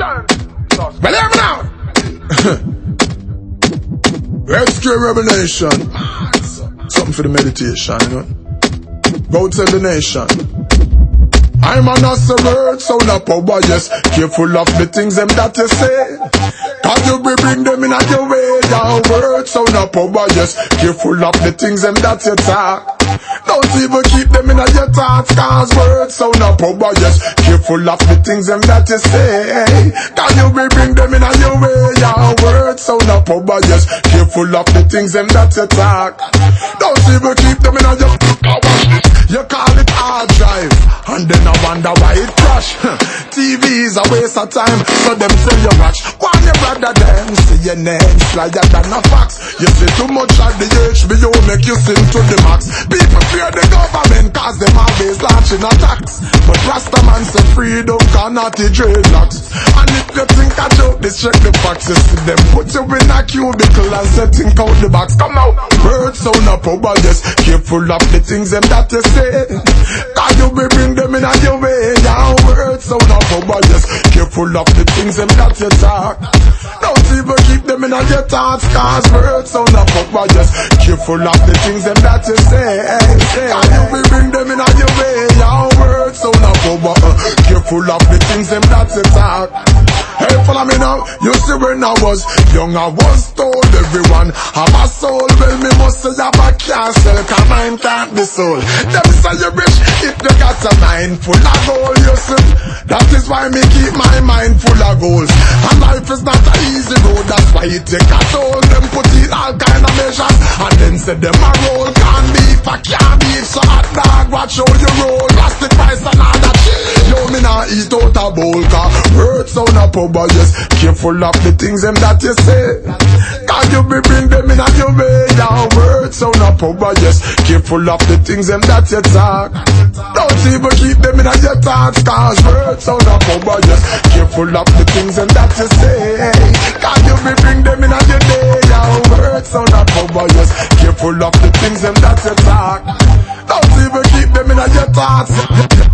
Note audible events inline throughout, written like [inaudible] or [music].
Me now. [laughs] Rescue Rebel Nation. Something for the meditation, you know. Go tell the nation. I'm an word, so not power, yes. Careful of the things them that you say. Cause you be bring them in at your way, your word, so not power, yes. Careful of the things them that you talk. Don't even keep them in your thoughts, cause words sound no oh, power, yes. Careful of the things them that you say. Can you be bring them in your way? Your words sound no oh, power, yes. Careful of the things them that you talk. Don't even keep them in your You call it hard drive, and then I wonder why it crash. [laughs] TV is a waste of time, so them say you watch. One your brother them, see your name flyer than a fox. You see too much of the HBO make you sing to the max. People fear the government cause them always launching attacks. But Rastaman say freedom cannot the dreadlocks. And if you think I joke, this check the facts. You see them put you in a cubicle and setting out the box. Come out, words sound up oh over, yes. Careful of the things them that you say. Cause you be bring them in a your way. Yeah, words sound up oh over, yes. Careful of the things them that you talk. Don't even keep them in your thoughts, cause words sound up over, yes. Careful of the things them that you say say. You be bring them in on your way? Your words sound up over. Uh, careful of the things them that you talk. Hey, follow me now. You see when I was young, I was told everyone have a soul. Well, me must say have a castle, cause mine can't be sold. Them say you rich if you got a mind full of gold. You see, that is why me keep my mind full of goals. And life is not it take a toll. Them put in all kind of measures, and then say them a roll. Can't be for can't beef, so hot dog, watch how you bowl, cause words sound a pub, yes. Careful of the things them that you say. Can you be bring them in on your way? Your words sound a pub, yes. Careful of the things them that you talk. Don't even keep them in your thoughts, cause words sound a pub, yes. Careful of the things them that you say. Can you be bring them in your day? Your words sound a pub, yes. Careful of the things them that you talk. Don't even keep them in your thoughts.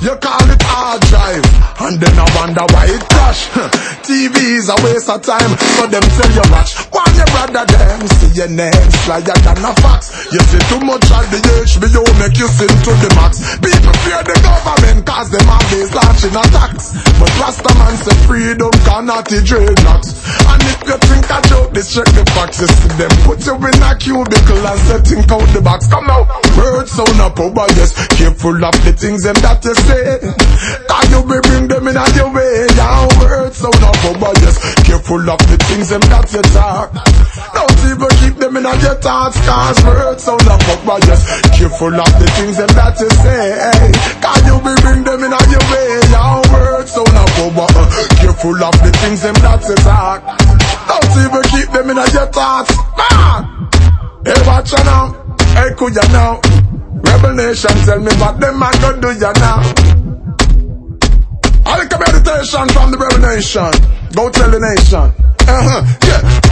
You call it hard drive, and then I wonder why it crash. [laughs] TV is a waste of time, so them tell you watch. Your brother them see your name flyer than a fox. You see too much of the HBO make you sing to the max. People fear the government cause them always launching attacks. But Rastaman say freedom cannot the dreadlocks. And if you think I joke, this check the facts. You see them put you in a cubicle and setting out the box. Come out, words sound up over, yes. Careful of the things them that you say. Can you be bring them in your way? Your words sound up over, yes. Careful of the things them that you talk. Don't even keep them in your thoughts, cause words sound up over, yes. Careful of the things them that you say. Can you be bring them in your way? Your words sound up over. Uh, careful of the things them that you talk. Don't even keep them in your thoughts, man. Hey, watch out now. Hey, could ya now? Rebel Nation, tell me what them man gonna do ya now. I like a meditation from the Rebel Nation. Go tell the nation. Uh-huh, yeah.